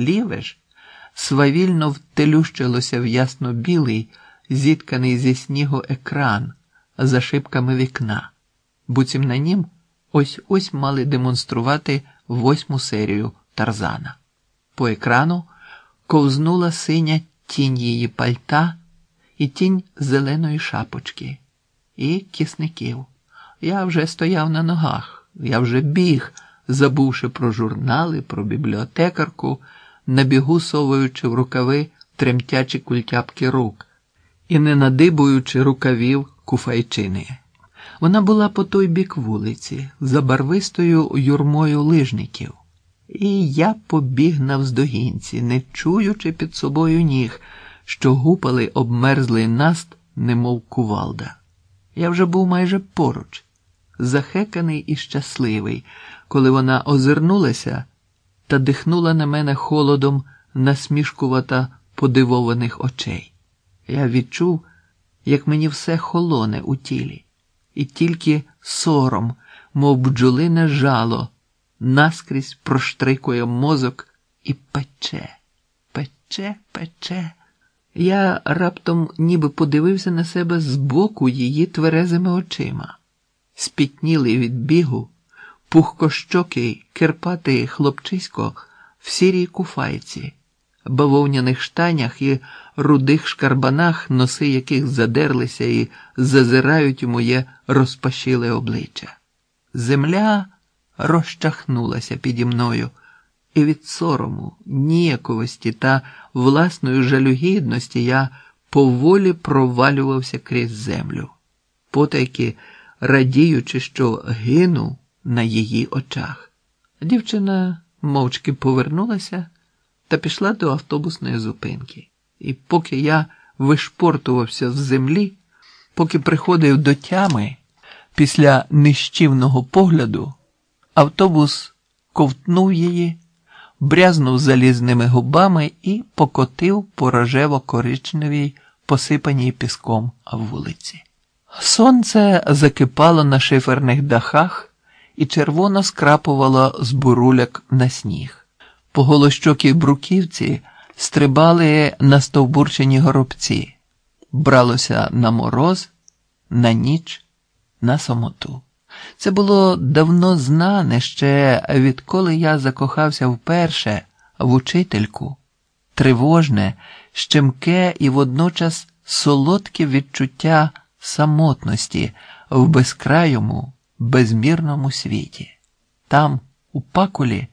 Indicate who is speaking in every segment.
Speaker 1: Ліве ж свавільно втелющилося в ясно-білий, зітканий зі снігу екран за шибками вікна, буцім на нім ось ось мали демонструвати восьму серію Тарзана. По екрану ковзнула синя тінь її пальта і тінь зеленої шапочки, і кисників. Я вже стояв на ногах, я вже біг, забувши про журнали, про бібліотекарку, на бігу совуючи в рукави тремтячі культяпки рук і не надибуючи рукавів куфайчини. Вона була по той бік вулиці, за барвистою юрмою лижників. І я побіг навздогінці, не чуючи під собою ніг, що гупали обмерзлий наст, немов кувалда. Я вже був майже поруч, захеканий і щасливий, коли вона озирнулася та дихнула на мене холодом насмішкувата подивованих очей. Я відчув, як мені все холоне у тілі, і тільки сором, мов бджолине жало, наскрізь проштрикує мозок і пече, пече, пече. Я раптом ніби подивився на себе збоку її тверезими очима, спітнілий від бігу, пухкощокий, кирпатий хлопчисько в сірій куфайці, бавовняних штанях і рудих шкарбанах, носи яких задерлися і зазирають у моє розпашіле обличчя. Земля розчахнулася піді мною, і від сорому, ніяковості та власної жалюгідності я поволі провалювався крізь землю, потайки радіючи, що гину на її очах. Дівчина мовчки повернулася та пішла до автобусної зупинки. І поки я вишпортувався з землі, поки приходив до тями після нищівного погляду, автобус ковтнув її, брязнув залізними губами і покотив по рожево-коричневій, посипаній піском вулиці. Сонце закипало на шиферних дахах і червоно скрапувало з буруляк на сніг. По голощокій бруківці стрибали на стовбурчені горобці, бралося на мороз, на ніч, на самоту. Це було давно знане ще, відколи я закохався вперше в учительку, тривожне, щемке і водночас солодке відчуття самотності в безкрайому, безмірному світі. Там, у пакулі,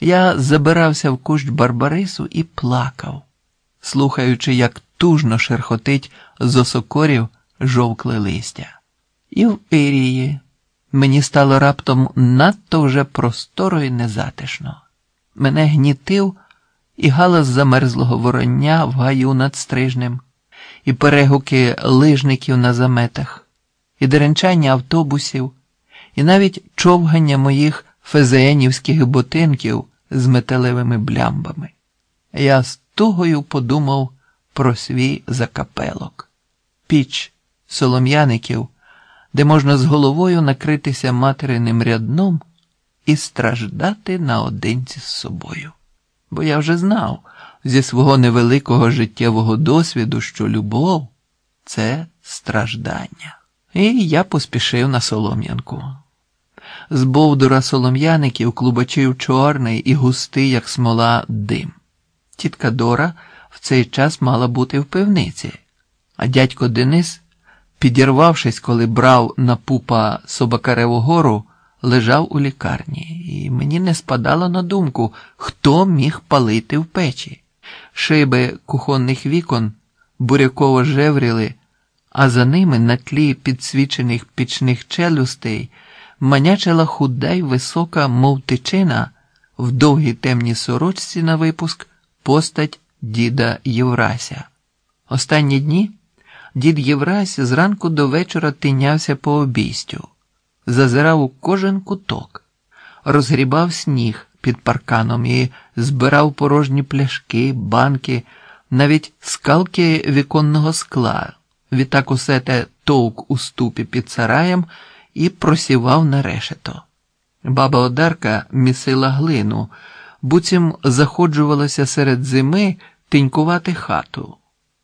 Speaker 1: я забирався в кущ Барбарису і плакав, слухаючи, як тужно шерхотить з осокорів жовкле листя. І в Ірії мені стало раптом надто вже просторо і незатишно. Мене гнітив і галас замерзлого вороння в гаю над стрижнем, і перегуки лижників на заметах, і деренчання автобусів, і навіть човгання моїх фезеенівських ботинків з металевими блямбами. Я з тугою подумав про свій закапелок, піч солом'яників, де можна з головою накритися материним рядном і страждати наодинці з собою. Бо я вже знав зі свого невеликого життєвого досвіду, що любов це страждання. І я поспішив на солом'янку. З бовдура солом'яників клубочив чорний і густий, як смола, дим. Тітка Дора в цей час мала бути в пивниці, а дядько Денис, підірвавшись, коли брав на пупа Собакареву гору, лежав у лікарні, і мені не спадало на думку, хто міг палити в печі. Шиби кухонних вікон буряково жевріли, а за ними на тлі підсвічених пічних челюстей манячила худа й висока, мов тичина, в довгій темній сорочці на випуск постать діда Єврася. Останні дні дід Єврась зранку до вечора тинявся по обійстю, зазирав у кожен куток, розгрібав сніг під парканом і збирав порожні пляшки, банки, навіть скалки віконного скла. Відтак усе те товк у ступі під сараєм і просівав на решето. Баба Одарка місила глину, буцім заходжувалася серед зими тенькувати хату.